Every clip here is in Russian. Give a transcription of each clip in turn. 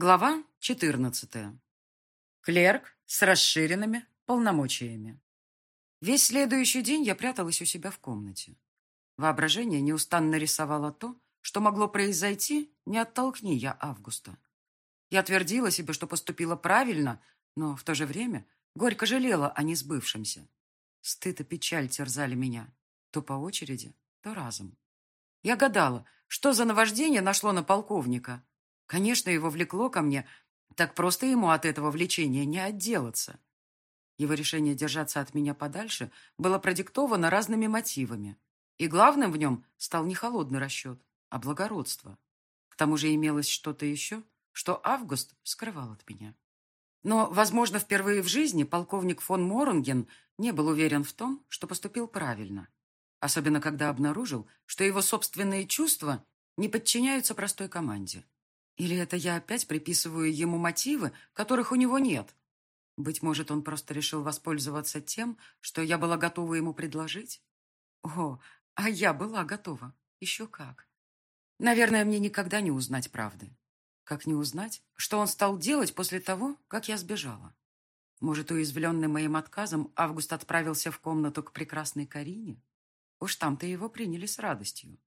Глава 14. Клерк с расширенными полномочиями. Весь следующий день я пряталась у себя в комнате. Воображение неустанно рисовало то, что могло произойти, не оттолкни я Августа. Я твердила себе, что поступила правильно, но в то же время горько жалела о несбывшемся. Стыд и печаль терзали меня, то по очереди, то разом. Я гадала, что за наваждение нашло на полковника. Конечно, его влекло ко мне, так просто ему от этого влечения не отделаться. Его решение держаться от меня подальше было продиктовано разными мотивами. И главным в нем стал не холодный расчет, а благородство. К тому же имелось что-то еще, что Август скрывал от меня. Но, возможно, впервые в жизни полковник фон Моронген не был уверен в том, что поступил правильно. Особенно, когда обнаружил, что его собственные чувства не подчиняются простой команде. Или это я опять приписываю ему мотивы, которых у него нет? Быть может, он просто решил воспользоваться тем, что я была готова ему предложить? О, а я была готова. Еще как. Наверное, мне никогда не узнать правды. Как не узнать, что он стал делать после того, как я сбежала? Может, уязвленный моим отказом, Август отправился в комнату к прекрасной Карине? Уж там-то его приняли с радостью.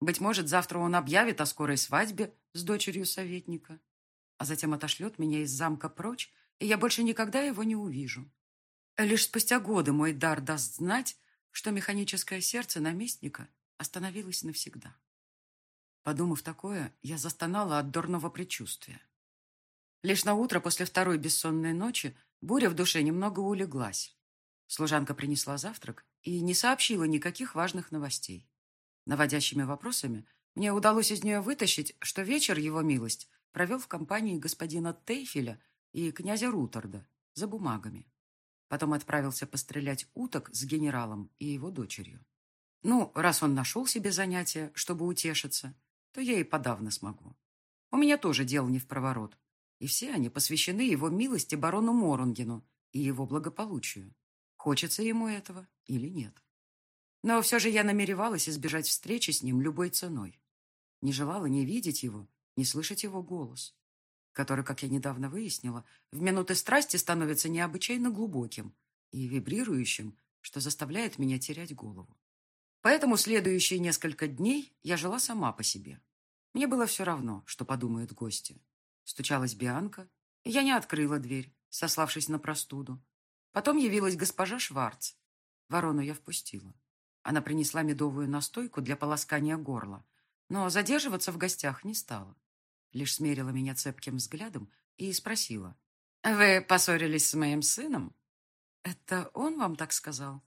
Быть может, завтра он объявит о скорой свадьбе с дочерью советника, а затем отошлет меня из замка прочь, и я больше никогда его не увижу. Лишь спустя годы мой дар даст знать, что механическое сердце наместника остановилось навсегда. Подумав такое, я застонала от дурного предчувствия. Лишь на утро после второй бессонной ночи буря в душе немного улеглась. Служанка принесла завтрак и не сообщила никаких важных новостей. Наводящими вопросами мне удалось из нее вытащить, что вечер его милость провел в компании господина Тейфеля и князя Рутерда за бумагами. Потом отправился пострелять уток с генералом и его дочерью. Ну, раз он нашел себе занятие, чтобы утешиться, то я и подавно смогу. У меня тоже дело не в проворот, и все они посвящены его милости барону Морунгену и его благополучию. Хочется ему этого или нет. Но все же я намеревалась избежать встречи с ним любой ценой. Не желала ни видеть его, ни слышать его голос, который, как я недавно выяснила, в минуты страсти становится необычайно глубоким и вибрирующим, что заставляет меня терять голову. Поэтому следующие несколько дней я жила сама по себе. Мне было все равно, что подумают гости. Стучалась Бианка, и я не открыла дверь, сославшись на простуду. Потом явилась госпожа Шварц. Ворону я впустила. Она принесла медовую настойку для полоскания горла, но задерживаться в гостях не стала. Лишь смерила меня цепким взглядом и спросила. «Вы поссорились с моим сыном?» «Это он вам так сказал?»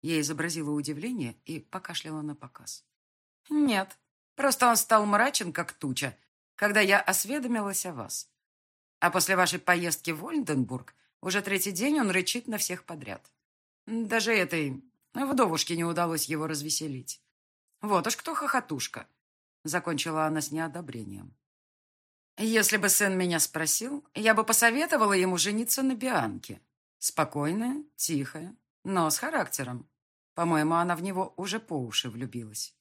Я изобразила удивление и покашляла на показ. «Нет, просто он стал мрачен, как туча, когда я осведомилась о вас. А после вашей поездки в Ольденбург уже третий день он рычит на всех подряд. Даже этой Вдовушке не удалось его развеселить. Вот уж кто хохотушка. Закончила она с неодобрением. Если бы сын меня спросил, я бы посоветовала ему жениться на Бианке. Спокойная, тихая, но с характером. По-моему, она в него уже по уши влюбилась.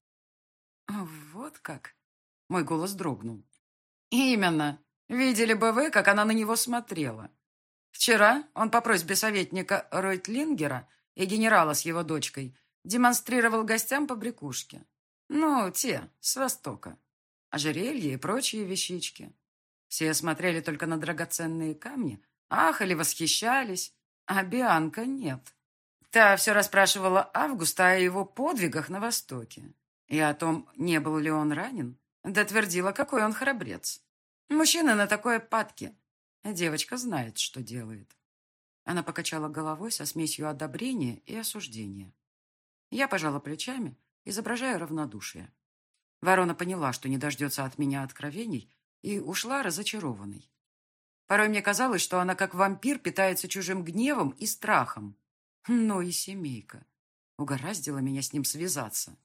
Вот как? Мой голос дрогнул. Именно. Видели бы вы, как она на него смотрела. Вчера он по просьбе советника Ройтлингера и генерала с его дочкой демонстрировал гостям побрякушки. Ну, те, с Востока. Ожерелья и прочие вещички. Все смотрели только на драгоценные камни, ахали, восхищались, а Бианка нет. Та все расспрашивала Августа о его подвигах на Востоке и о том, не был ли он ранен, да твердила, какой он храбрец. Мужчина на такое падки. Девочка знает, что делает. Она покачала головой со смесью одобрения и осуждения. Я пожала плечами, изображая равнодушие. Ворона поняла, что не дождется от меня откровений, и ушла разочарованной. Порой мне казалось, что она как вампир питается чужим гневом и страхом. Но и семейка. Угораздило меня с ним связаться.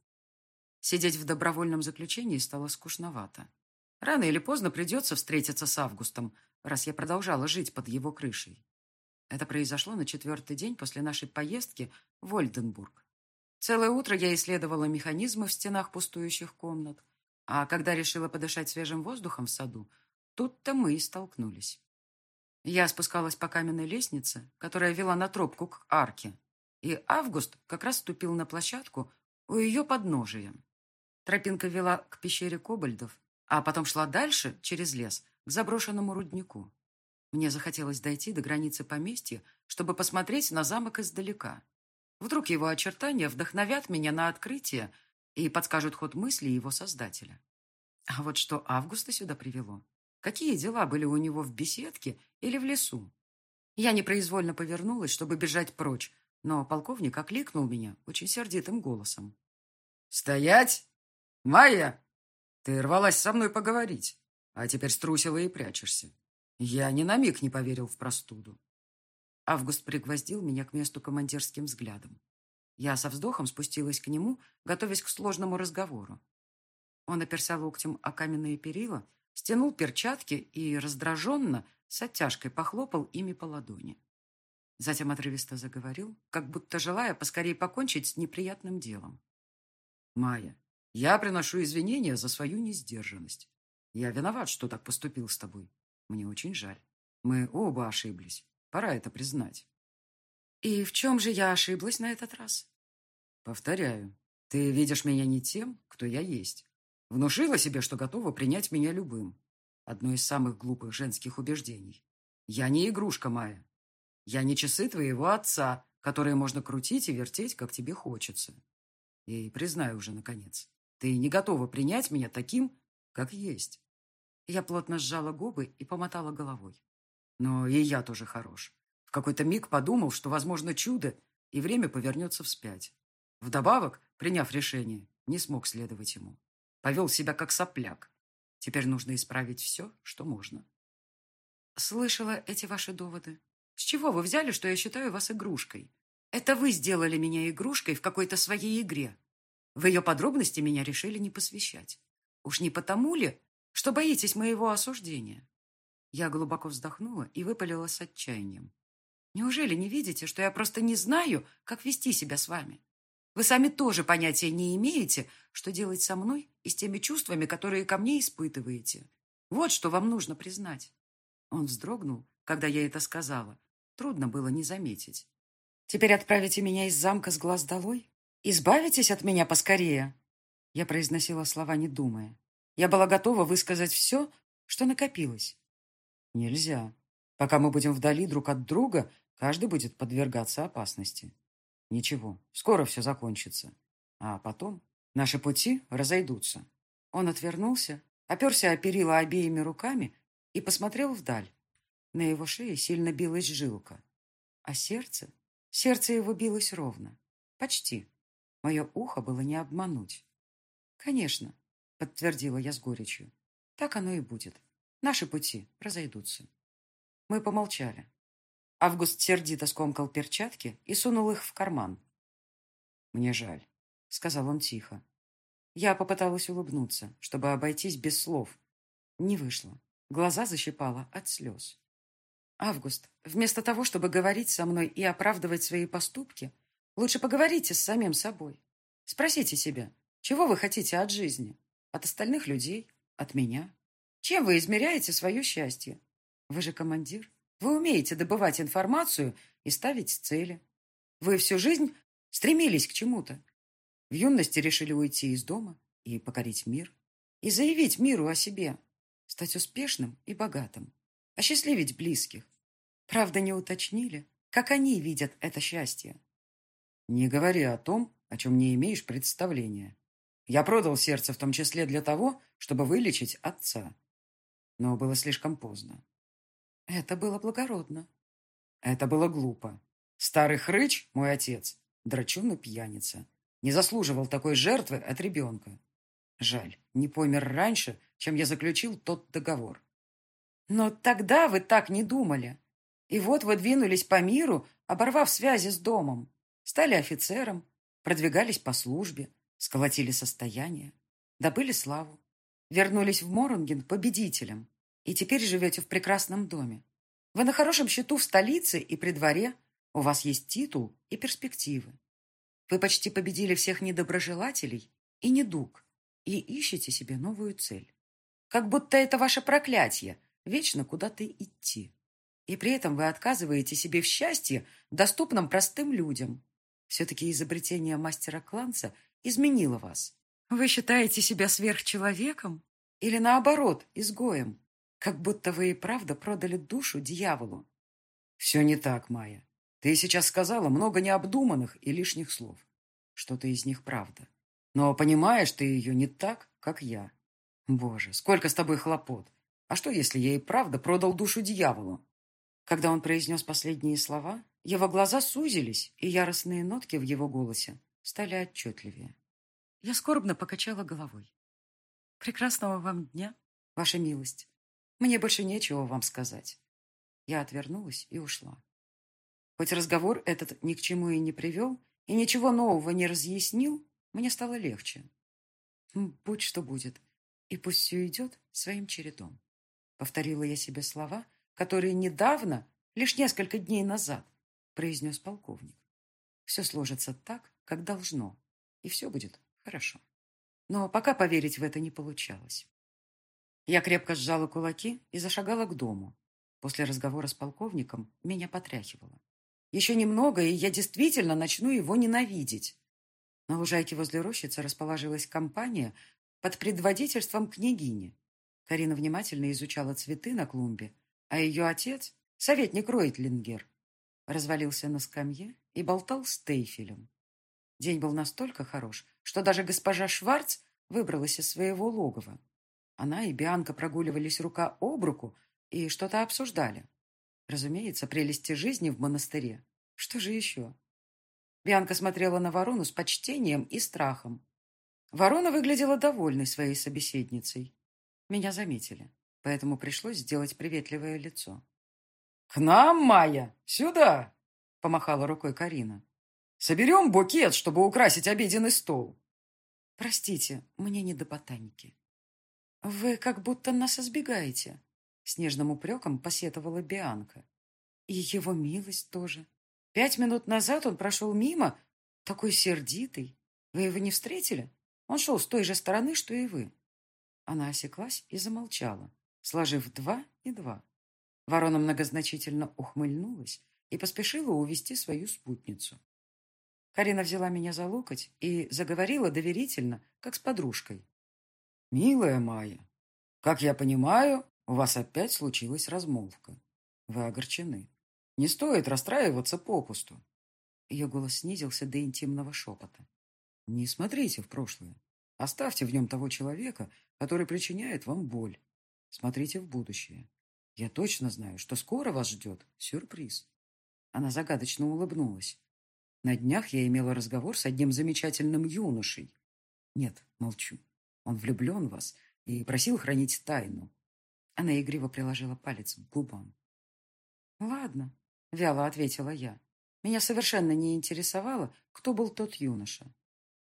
Сидеть в добровольном заключении стало скучновато. Рано или поздно придется встретиться с Августом, раз я продолжала жить под его крышей. Это произошло на четвертый день после нашей поездки в Ольденбург. Целое утро я исследовала механизмы в стенах пустующих комнат, а когда решила подышать свежим воздухом в саду, Тут-то мы и столкнулись. Я спускалась по каменной лестнице, которая вела на тропку к арке, и Август как раз ступил на площадку у ее подножия. Тропинка вела к пещере кобальдов, а потом шла дальше, через лес, к заброшенному руднику. Мне захотелось дойти до границы поместья, чтобы посмотреть на замок издалека. Вдруг его очертания вдохновят меня на открытие и подскажут ход мысли его создателя. А вот что Августа сюда привело? Какие дела были у него в беседке или в лесу? Я непроизвольно повернулась, чтобы бежать прочь, но полковник окликнул меня очень сердитым голосом. «Стоять! Майя! Ты рвалась со мной поговорить, а теперь струсила и прячешься. Я ни на миг не поверил в простуду. Август пригвоздил меня к месту командирским взглядом. Я со вздохом спустилась к нему, готовясь к сложному разговору. Он оперся локтем о каменные перила, стянул перчатки и раздраженно, с оттяжкой похлопал ими по ладони. Затем отрывисто заговорил, как будто желая поскорее покончить с неприятным делом. «Майя, я приношу извинения за свою несдержанность. Я виноват, что так поступил с тобой. Мне очень жаль. Мы оба ошиблись. Пора это признать. И в чем же я ошиблась на этот раз? Повторяю, ты видишь меня не тем, кто я есть. Внушила себе, что готова принять меня любым. Одно из самых глупых женских убеждений. Я не игрушка, Майя. Я не часы твоего отца, которые можно крутить и вертеть, как тебе хочется. И признай уже, наконец, ты не готова принять меня таким, как есть. Я плотно сжала губы и помотала головой. Но и я тоже хорош. В какой-то миг подумал, что возможно чудо, и время повернется вспять. Вдобавок, приняв решение, не смог следовать ему. Повел себя как сопляк. Теперь нужно исправить все, что можно. Слышала эти ваши доводы. С чего вы взяли, что я считаю вас игрушкой? Это вы сделали меня игрушкой в какой-то своей игре. В ее подробности меня решили не посвящать. Уж не потому ли, что боитесь моего осуждения?» Я глубоко вздохнула и выпалила с отчаянием. «Неужели не видите, что я просто не знаю, как вести себя с вами? Вы сами тоже понятия не имеете, что делать со мной и с теми чувствами, которые ко мне испытываете. Вот что вам нужно признать». Он вздрогнул, когда я это сказала. Трудно было не заметить. «Теперь отправите меня из замка с глаз долой? Избавитесь от меня поскорее!» Я произносила слова, не думая. Я была готова высказать все, что накопилось. Нельзя. Пока мы будем вдали друг от друга, каждый будет подвергаться опасности. Ничего, скоро все закончится. А потом наши пути разойдутся. Он отвернулся, оперся о перила обеими руками и посмотрел вдаль. На его шее сильно билась жилка. А сердце? Сердце его билось ровно. Почти. Мое ухо было не обмануть. Конечно, подтвердила я с горечью. Так оно и будет. Наши пути разойдутся. Мы помолчали. Август сердито скомкал перчатки и сунул их в карман. «Мне жаль», — сказал он тихо. Я попыталась улыбнуться, чтобы обойтись без слов. Не вышло. Глаза защипало от слез. «Август, вместо того, чтобы говорить со мной и оправдывать свои поступки, лучше поговорите с самим собой. Спросите себя, чего вы хотите от жизни? От остальных людей? От меня? Чем вы измеряете свое счастье? Вы же командир. Вы умеете добывать информацию и ставить цели. Вы всю жизнь стремились к чему-то. В юности решили уйти из дома и покорить мир. И заявить миру о себе. Стать успешным и богатым. Осчастливить близких. Правда, не уточнили, как они видят это счастье. Не говори о том, о чем не имеешь представления. Я продал сердце в том числе для того, чтобы вылечить отца. Но было слишком поздно. Это было благородно. Это было глупо. Старый хрыч, мой отец, драчун и пьяница, не заслуживал такой жертвы от ребенка. Жаль, не помер раньше, чем я заключил тот договор. Но тогда вы так не думали. И вот вы двинулись по миру, оборвав связи с домом. Стали офицером, продвигались по службе, Сколотили состояние, добыли славу, вернулись в Моронген победителем и теперь живете в прекрасном доме. Вы на хорошем счету в столице и при дворе, у вас есть титул и перспективы. Вы почти победили всех недоброжелателей и недуг, и ищете себе новую цель. Как будто это ваше проклятие вечно куда-то идти. И при этом вы отказываете себе в счастье, доступном простым людям. Все-таки изобретение мастера Кланца изменило вас. Вы считаете себя сверхчеловеком? Или наоборот, изгоем? Как будто вы и правда продали душу дьяволу. Все не так, Майя. Ты сейчас сказала много необдуманных и лишних слов. Что-то из них правда. Но понимаешь ты ее не так, как я. Боже, сколько с тобой хлопот. А что, если я и правда продал душу дьяволу? Когда он произнес последние слова, его глаза сузились, и яростные нотки в его голосе стали отчетливее. Я скорбно покачала головой. «Прекрасного вам дня, ваша милость. Мне больше нечего вам сказать». Я отвернулась и ушла. Хоть разговор этот ни к чему и не привел, и ничего нового не разъяснил, мне стало легче. Будь что будет, и пусть все идет своим чередом. Повторила я себе слова, которые недавно, лишь несколько дней назад, произнес полковник. Все сложится так, как должно, и все будет хорошо. Но пока поверить в это не получалось. Я крепко сжала кулаки и зашагала к дому. После разговора с полковником меня потряхивало. Еще немного, и я действительно начну его ненавидеть. На лужайке возле рощицы расположилась компания под предводительством княгини. Карина внимательно изучала цветы на клумбе, а ее отец, советник Ройтлингер, развалился на скамье и болтал с Тейфелем. День был настолько хорош, что даже госпожа Шварц выбралась из своего логова. Она и Бианка прогуливались рука об руку и что-то обсуждали. Разумеется, прелести жизни в монастыре. Что же еще? Бианка смотрела на ворону с почтением и страхом. Ворона выглядела довольной своей собеседницей. Меня заметили, поэтому пришлось сделать приветливое лицо. «К нам, Майя! Сюда!» — помахала рукой Карина. «Соберем букет, чтобы украсить обеденный стол». «Простите, мне не до ботаники». «Вы как будто нас избегаете», — с нежным упреком посетовала Бианка. «И его милость тоже. Пять минут назад он прошел мимо, такой сердитый. Вы его не встретили? Он шел с той же стороны, что и вы». Она осеклась и замолчала, сложив два и два. Ворона многозначительно ухмыльнулась и поспешила увести свою спутницу. Карина взяла меня за локоть и заговорила доверительно, как с подружкой. «Милая Майя, как я понимаю, у вас опять случилась размолвка. Вы огорчены. Не стоит расстраиваться попусту». Ее голос снизился до интимного шепота. «Не смотрите в прошлое. Оставьте в нем того человека, который причиняет вам боль. Смотрите в будущее. Я точно знаю, что скоро вас ждет сюрприз. Она загадочно улыбнулась. На днях я имела разговор с одним замечательным юношей. Нет, молчу. Он влюблен в вас и просил хранить тайну. Она игриво приложила палец к губам. «Ладно», — вяло ответила я. Меня совершенно не интересовало, кто был тот юноша.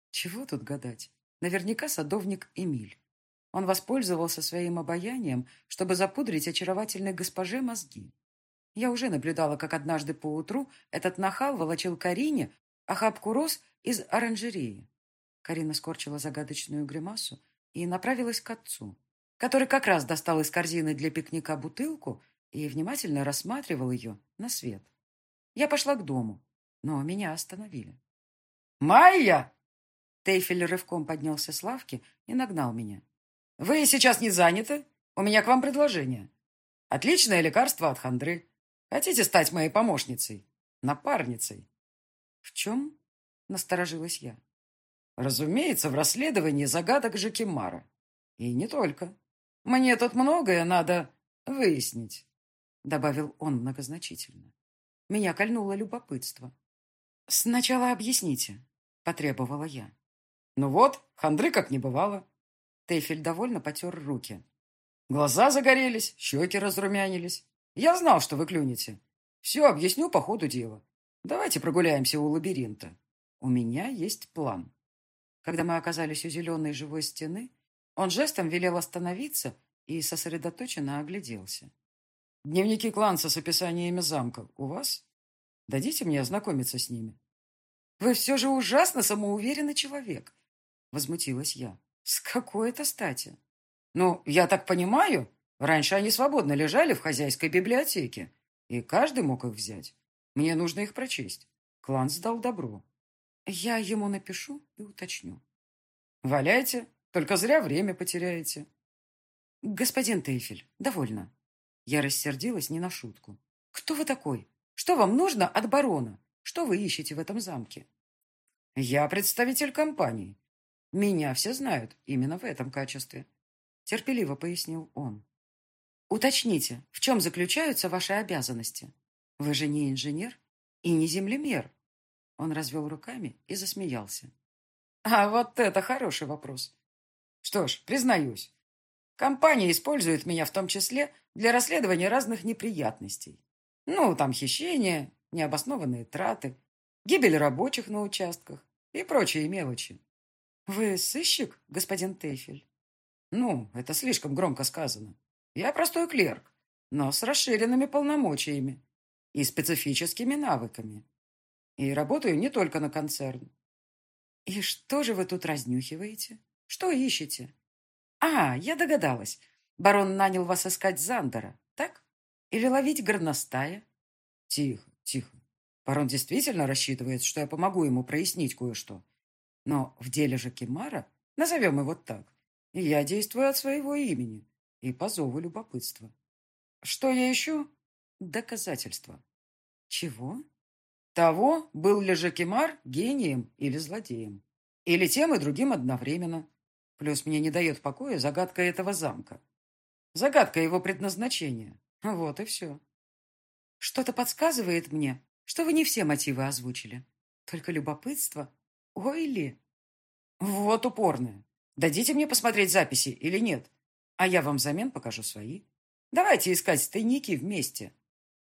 Чего тут гадать? Наверняка садовник Эмиль. Он воспользовался своим обаянием, чтобы запудрить очаровательной госпоже мозги. Я уже наблюдала, как однажды поутру этот нахал волочил Карине охапку роз из оранжереи. Карина скорчила загадочную гримасу и направилась к отцу, который как раз достал из корзины для пикника бутылку и внимательно рассматривал ее на свет. Я пошла к дому, но меня остановили. «Майя!» Тейфель рывком поднялся с лавки и нагнал меня. Вы сейчас не заняты? У меня к вам предложение. Отличное лекарство от хандры. Хотите стать моей помощницей? Напарницей? В чем? Насторожилась я. Разумеется, в расследовании загадок Жакимара. И не только. Мне тут многое надо выяснить, добавил он многозначительно. Меня кольнуло любопытство. «Сначала объясните», — потребовала я. «Ну вот, хандры как не бывало. Тейфель довольно потер руки. Глаза загорелись, щеки разрумянились. Я знал, что вы клюнете. Все объясню по ходу дела. Давайте прогуляемся у лабиринта. У меня есть план. Когда мы оказались у зеленой живой стены, он жестом велел остановиться и сосредоточенно огляделся. Дневники кланца с описаниями замка у вас? Дадите мне ознакомиться с ними? Вы все же ужасно самоуверенный человек, возмутилась я. С какой это стати? Ну, я так понимаю, Раньше они свободно лежали в хозяйской библиотеке, и каждый мог их взять. Мне нужно их прочесть. Клан сдал добро. Я ему напишу и уточню. Валяйте, только зря время потеряете. Господин Тейфель, довольно. Я рассердилась не на шутку. Кто вы такой? Что вам нужно от барона? Что вы ищете в этом замке? Я представитель компании. Меня все знают именно в этом качестве. Терпеливо пояснил он. Уточните, в чем заключаются ваши обязанности? Вы же не инженер и не землемер. Он развел руками и засмеялся. А вот это хороший вопрос. Что ж, признаюсь, компания использует меня в том числе для расследования разных неприятностей. Ну, там хищения, необоснованные траты, гибель рабочих на участках и прочие мелочи. Вы сыщик, господин Тейфель? Ну, это слишком громко сказано. Я простой клерк, но с расширенными полномочиями и специфическими навыками. И работаю не только на концерн. И что же вы тут разнюхиваете? Что ищете? А, я догадалась. Барон нанял вас искать Зандера, так? Или ловить горностая? Тихо, тихо. Барон действительно рассчитывает, что я помогу ему прояснить кое-что. Но в деле же Кимара, назовем его так, я действую от своего имени и по зову любопытства. Что я ищу? Доказательства. Чего? Того, был ли Жакимар гением или злодеем. Или тем и другим одновременно. Плюс мне не дает покоя загадка этого замка. Загадка его предназначения. Вот и все. Что-то подсказывает мне, что вы не все мотивы озвучили. Только любопытство. Ой ли. Вот упорное. Дадите мне посмотреть записи или нет? А я вам взамен покажу свои. Давайте искать тайники вместе.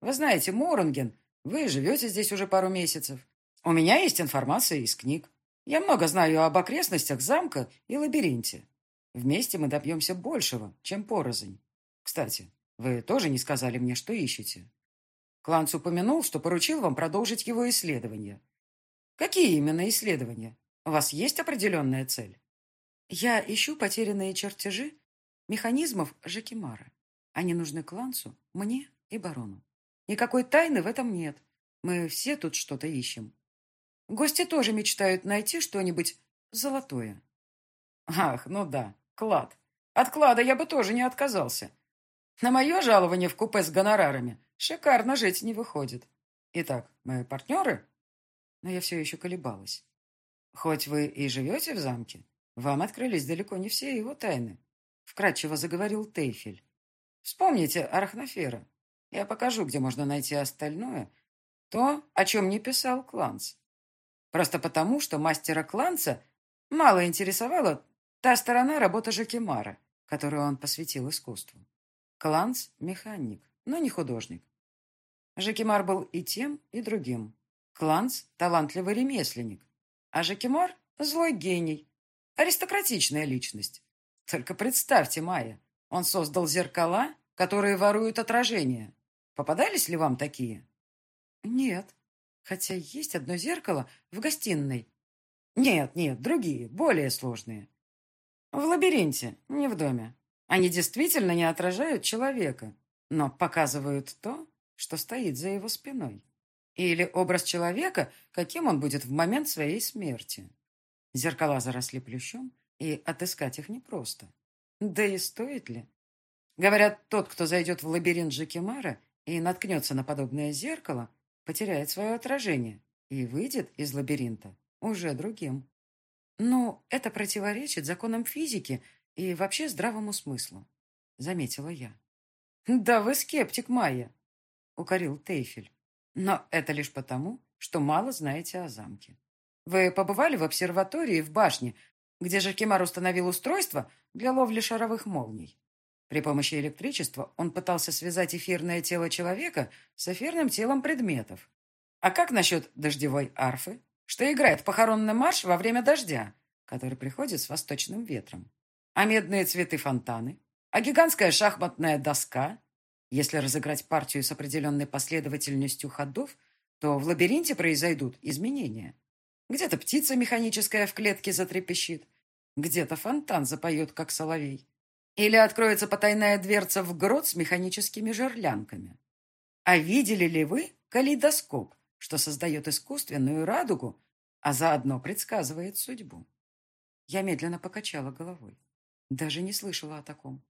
Вы знаете, Моронген, вы живете здесь уже пару месяцев. У меня есть информация из книг. Я много знаю об окрестностях замка и лабиринте. Вместе мы добьемся большего, чем порознь. Кстати, вы тоже не сказали мне, что ищете. Кланц упомянул, что поручил вам продолжить его исследования. Какие именно исследования? У вас есть определенная цель? Я ищу потерянные чертежи механизмов Жекимара. Они нужны Кланцу, мне и барону. Никакой тайны в этом нет. Мы все тут что-то ищем. Гости тоже мечтают найти что-нибудь золотое. Ах, ну да, клад. От клада я бы тоже не отказался. На мое жалование в купе с гонорарами шикарно жить не выходит. Итак, мои партнеры? Но я все еще колебалась. Хоть вы и живете в замке, вам открылись далеко не все его тайны вкратчиво заговорил Тейфель. Вспомните Арахнофера. Я покажу, где можно найти остальное. То, о чем не писал Кланц. Просто потому, что мастера Кланца мало интересовала та сторона работы Жакимара, которую он посвятил искусству. Кланц – механик, но не художник. Жакимар был и тем, и другим. Кланц – талантливый ремесленник, а Жакимар – злой гений, аристократичная личность. Только представьте, Майя, он создал зеркала, которые воруют отражение. Попадались ли вам такие? Нет. Хотя есть одно зеркало в гостиной. Нет, нет, другие, более сложные. В лабиринте, не в доме. Они действительно не отражают человека, но показывают то, что стоит за его спиной. Или образ человека, каким он будет в момент своей смерти. Зеркала заросли плющом, и отыскать их непросто. Да и стоит ли? Говорят, тот, кто зайдет в лабиринт Жакимара и наткнется на подобное зеркало, потеряет свое отражение и выйдет из лабиринта уже другим. Но это противоречит законам физики и вообще здравому смыслу, заметила я. Да вы скептик, Майя, укорил Тейфель. Но это лишь потому, что мало знаете о замке. Вы побывали в обсерватории в башне, где Жакимар установил устройство для ловли шаровых молний. При помощи электричества он пытался связать эфирное тело человека с эфирным телом предметов. А как насчет дождевой арфы, что играет похоронный марш во время дождя, который приходит с восточным ветром? А медные цветы фонтаны? А гигантская шахматная доска? Если разыграть партию с определенной последовательностью ходов, то в лабиринте произойдут изменения. Где-то птица механическая в клетке затрепещит, где-то фонтан запоет, как соловей. Или откроется потайная дверца в грот с механическими жерлянками. А видели ли вы калейдоскоп, что создает искусственную радугу, а заодно предсказывает судьбу? Я медленно покачала головой. Даже не слышала о таком.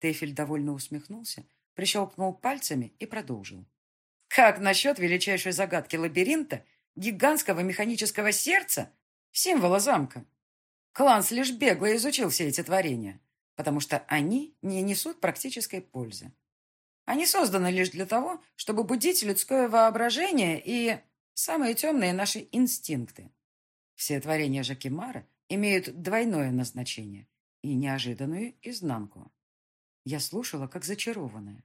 Тефель довольно усмехнулся, прищелкнул пальцами и продолжил. Как насчет величайшей загадки лабиринта, гигантского механического сердца, символа замка? Кланс лишь бегло изучил все эти творения, потому что они не несут практической пользы. Они созданы лишь для того, чтобы будить людское воображение и самые темные наши инстинкты. Все творения Жакимара имеют двойное назначение и неожиданную изнанку. Я слушала, как зачарованная.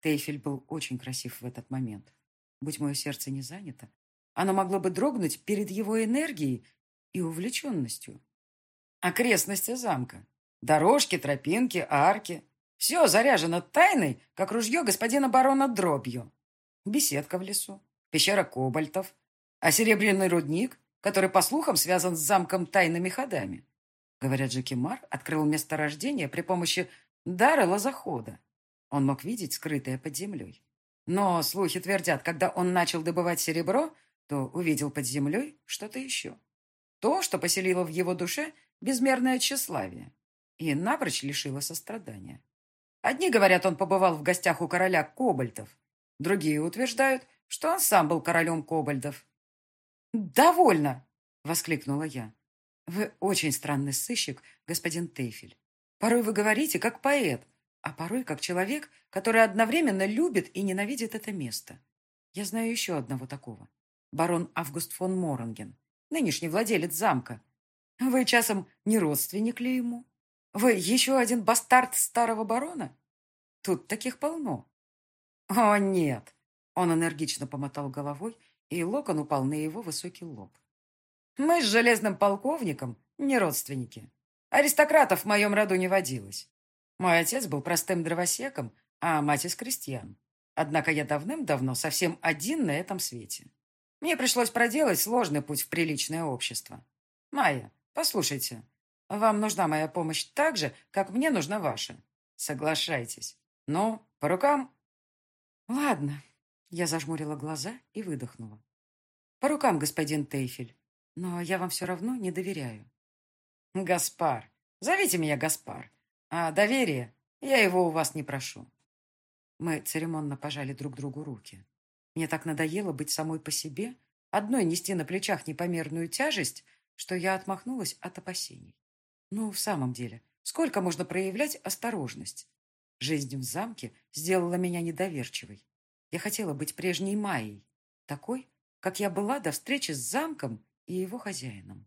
Тейфель был очень красив в этот момент. Будь мое сердце не занято, оно могло бы дрогнуть перед его энергией и увлеченностью. Окрестности замка. Дорожки, тропинки, арки. Все заряжено тайной, как ружье господина барона дробью. Беседка в лесу, пещера кобальтов, а серебряный рудник, который, по слухам, связан с замком тайными ходами. Говорят, Джекимар открыл месторождение при помощи дара лозохода. Он мог видеть скрытое под землей. Но слухи твердят, когда он начал добывать серебро, то увидел под землей что-то еще. То, что поселило в его душе безмерное тщеславие и напрочь лишило сострадания. Одни говорят, он побывал в гостях у короля Кобальтов. Другие утверждают, что он сам был королем Кобальдов. «Довольно!» — воскликнула я. «Вы очень странный сыщик, господин Тейфель. Порой вы говорите, как поэт, а порой как человек, который одновременно любит и ненавидит это место. Я знаю еще одного такого. Барон Август фон Моранген, нынешний владелец замка. Вы часом не родственник ли ему? Вы еще один бастард старого барона? Тут таких полно. О, нет. Он энергично помотал головой, и локон упал на его высокий лоб. Мы с железным полковником не родственники. Аристократов в моем роду не водилось. Мой отец был простым дровосеком, а мать из крестьян. Однако я давным-давно совсем один на этом свете. Мне пришлось проделать сложный путь в приличное общество. Майя, послушайте, вам нужна моя помощь так же, как мне нужна ваша. Соглашайтесь. Ну, по рукам? Ладно. Я зажмурила глаза и выдохнула. По рукам, господин Тейфель. Но я вам все равно не доверяю. Гаспар. Зовите меня Гаспар. А доверие я его у вас не прошу. Мы церемонно пожали друг другу руки. Мне так надоело быть самой по себе, одной нести на плечах непомерную тяжесть, что я отмахнулась от опасений. Ну, в самом деле, сколько можно проявлять осторожность? Жизнь в замке сделала меня недоверчивой. Я хотела быть прежней Майей, такой, как я была до встречи с замком и его хозяином.